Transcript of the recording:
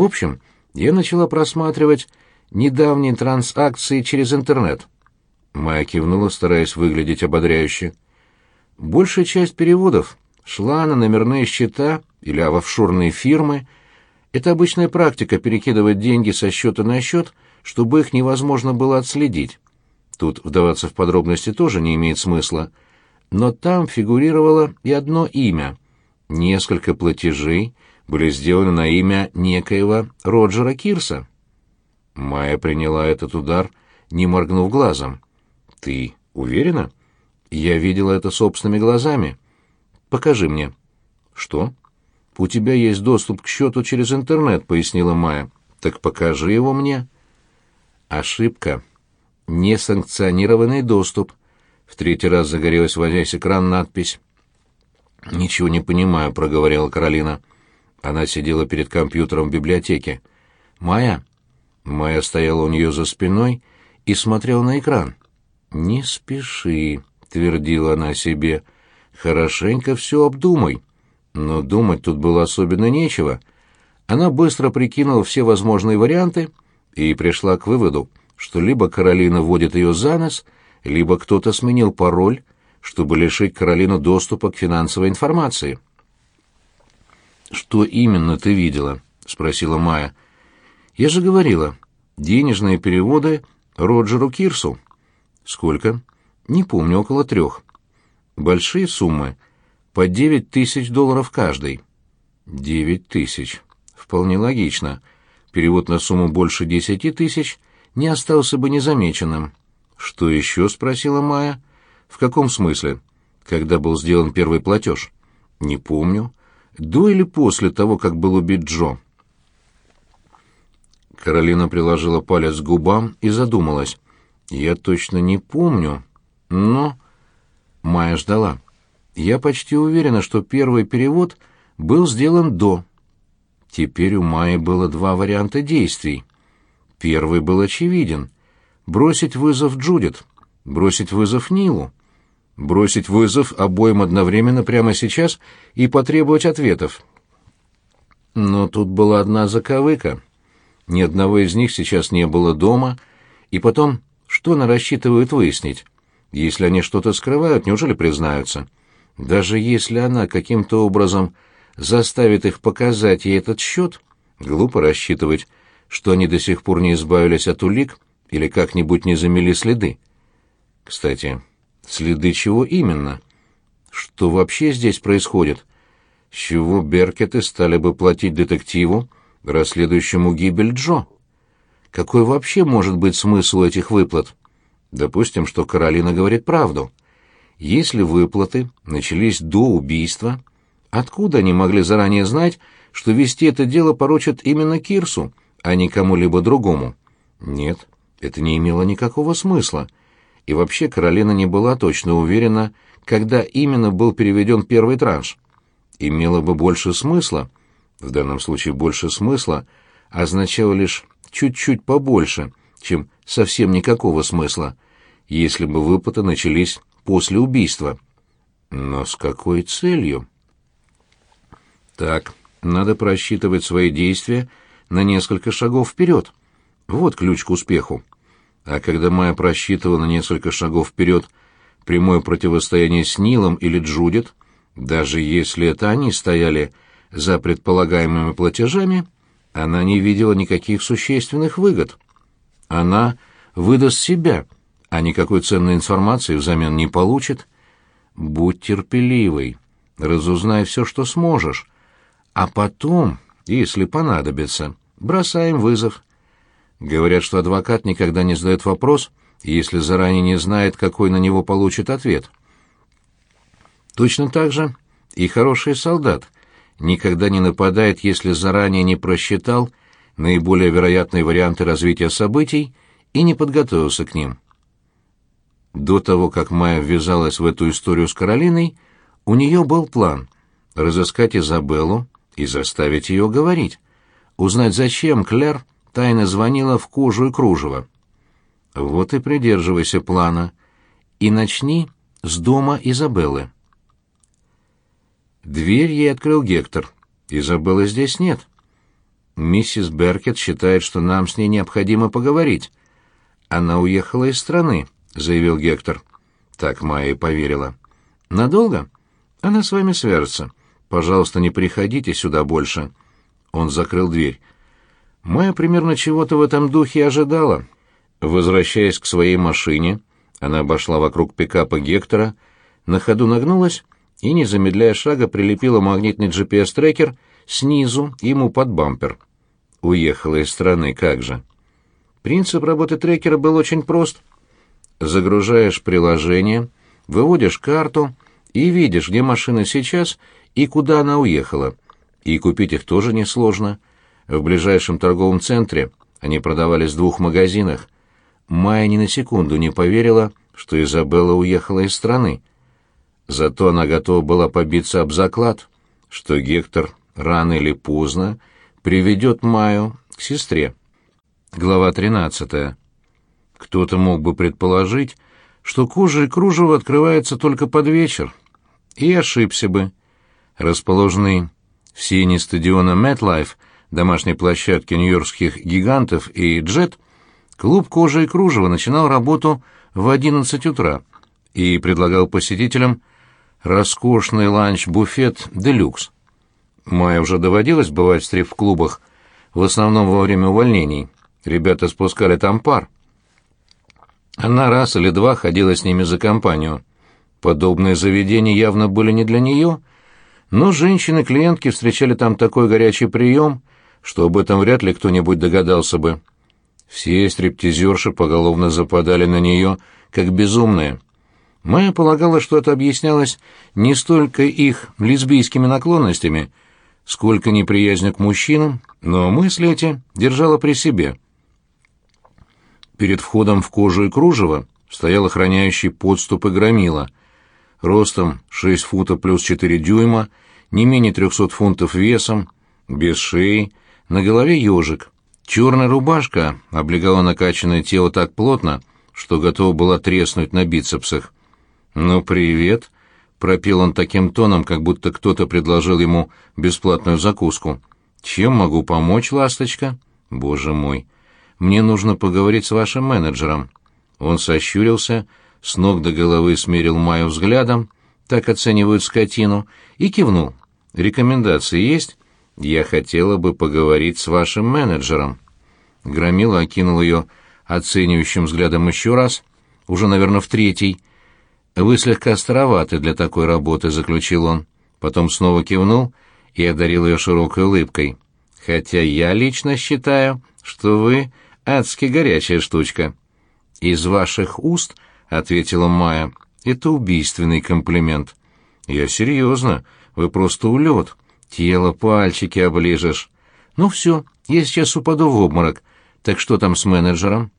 В общем, я начала просматривать недавние трансакции через интернет. Майя кивнула, стараясь выглядеть ободряюще. Большая часть переводов шла на номерные счета или в офшорные фирмы. Это обычная практика перекидывать деньги со счета на счет, чтобы их невозможно было отследить. Тут вдаваться в подробности тоже не имеет смысла. Но там фигурировало и одно имя. Несколько платежей были сделаны на имя некоего Роджера Кирса. Майя приняла этот удар, не моргнув глазом. «Ты уверена?» «Я видела это собственными глазами. Покажи мне». «Что?» «У тебя есть доступ к счету через интернет», — пояснила Майя. «Так покажи его мне». «Ошибка. Несанкционированный доступ». В третий раз загорелась во весь экран надпись. «Ничего не понимаю», — проговорила Каролина. Она сидела перед компьютером в библиотеке. «Майя?» Майя стояла у нее за спиной и смотрела на экран. «Не спеши», — твердила она себе. «Хорошенько все обдумай». Но думать тут было особенно нечего. Она быстро прикинула все возможные варианты и пришла к выводу, что либо Каролина вводит ее за нос, либо кто-то сменил пароль, чтобы лишить Каролину доступа к финансовой информации. «Что именно ты видела?» — спросила Майя. «Я же говорила, денежные переводы Роджеру Кирсу». «Сколько?» «Не помню, около трех». «Большие суммы. По девять тысяч долларов каждый». «Девять тысяч. Вполне логично. Перевод на сумму больше десяти тысяч не остался бы незамеченным». «Что еще?» — спросила Майя. «В каком смысле? Когда был сделан первый платеж?» «Не помню. До или после того, как был убит Джо?» Каролина приложила палец к губам и задумалась. «Я точно не помню, но...» Майя ждала. «Я почти уверена, что первый перевод был сделан до...» Теперь у Майи было два варианта действий. Первый был очевиден. Бросить вызов Джудит, бросить вызов Нилу, бросить вызов обоим одновременно прямо сейчас и потребовать ответов. Но тут была одна заковыка. Ни одного из них сейчас не было дома, и потом, что она рассчитывает выяснить? Если они что-то скрывают, неужели признаются? Даже если она каким-то образом заставит их показать ей этот счет, глупо рассчитывать, что они до сих пор не избавились от улик или как-нибудь не замели следы. Кстати, следы чего именно? Что вообще здесь происходит? С чего Беркеты стали бы платить детективу, расследующему гибель Джо. Какой вообще может быть смысл этих выплат? Допустим, что Каролина говорит правду. Если выплаты начались до убийства, откуда они могли заранее знать, что вести это дело поручат именно Кирсу, а не кому-либо другому? Нет, это не имело никакого смысла. И вообще Каролина не была точно уверена, когда именно был переведен первый транш. Имело бы больше смысла, в данном случае больше смысла, означало лишь чуть-чуть побольше, чем совсем никакого смысла, если бы выплаты начались после убийства. Но с какой целью? Так, надо просчитывать свои действия на несколько шагов вперед. Вот ключ к успеху. А когда Майя просчитывала на несколько шагов вперед прямое противостояние с Нилом или Джудит, даже если это они стояли за предполагаемыми платежами, она не видела никаких существенных выгод. Она выдаст себя, а никакой ценной информации взамен не получит. Будь терпеливой, разузнай все, что сможешь, а потом, если понадобится, бросаем вызов. Говорят, что адвокат никогда не задает вопрос, если заранее не знает, какой на него получит ответ. Точно так же и хороший солдат — никогда не нападает, если заранее не просчитал наиболее вероятные варианты развития событий и не подготовился к ним. До того, как Майя ввязалась в эту историю с Каролиной, у нее был план — разыскать Изабеллу и заставить ее говорить, узнать, зачем Клэр тайно звонила в кожу и кружево. Вот и придерживайся плана. И начни с дома Изабеллы. Дверь ей открыл Гектор. Изабеллы здесь нет. Миссис Беркет считает, что нам с ней необходимо поговорить. Она уехала из страны, заявил Гектор. Так Майя и поверила. Надолго? Она с вами свяжется. Пожалуйста, не приходите сюда больше. Он закрыл дверь. Майя примерно чего-то в этом духе ожидала. Возвращаясь к своей машине, она обошла вокруг пикапа Гектора, на ходу нагнулась и, не замедляя шага, прилепила магнитный GPS-трекер снизу ему под бампер. Уехала из страны, как же. Принцип работы трекера был очень прост. Загружаешь приложение, выводишь карту и видишь, где машина сейчас и куда она уехала. И купить их тоже несложно. В ближайшем торговом центре они продавались в двух магазинах. Майя ни на секунду не поверила, что Изабелла уехала из страны. Зато она готова была побиться об заклад, что Гектор рано или поздно приведет Майю к сестре. Глава 13. Кто-то мог бы предположить, что кожа и кружево открывается только под вечер. И ошибся бы. Расположенный в сене стадиона MetLife, домашней площадки нью-йоркских гигантов и «Джет», клуб «Кожа и кружево» начинал работу в 11 утра и предлагал посетителям роскошный ланч-буфет «Делюкс». Майе уже доводилось бывать в стрип-клубах, в основном во время увольнений. Ребята спускали там пар. Она раз или два ходила с ними за компанию. Подобные заведения явно были не для нее, но женщины-клиентки встречали там такой горячий прием, что об этом вряд ли кто-нибудь догадался бы. Все стриптизерши поголовно западали на нее, как безумные. Майя полагала, что это объяснялось не столько их лесбийскими наклонностями, сколько неприязнью к мужчинам, но мысли эти держала при себе. Перед входом в кожу и кружево стоял охраняющий подступы громила. Ростом 6 футов плюс 4 дюйма, не менее 300 фунтов весом, без шеи, на голове ежик. Черная рубашка облегала накачанное тело так плотно, что готова была треснуть на бицепсах. «Ну, привет!» — пропел он таким тоном, как будто кто-то предложил ему бесплатную закуску. «Чем могу помочь, ласточка?» «Боже мой! Мне нужно поговорить с вашим менеджером». Он сощурился, с ног до головы смерил Майю взглядом, так оценивают скотину, и кивнул. «Рекомендации есть?» «Я хотела бы поговорить с вашим менеджером». Громила окинул ее оценивающим взглядом еще раз, уже, наверное, в третий. «Вы слегка староваты для такой работы», — заключил он. Потом снова кивнул и одарил ее широкой улыбкой. «Хотя я лично считаю, что вы адски горячая штучка». «Из ваших уст», — ответила Майя, — «это убийственный комплимент». «Я серьезно, вы просто улет. Тело, пальчики оближешь». «Ну все, я сейчас упаду в обморок. Так что там с менеджером?»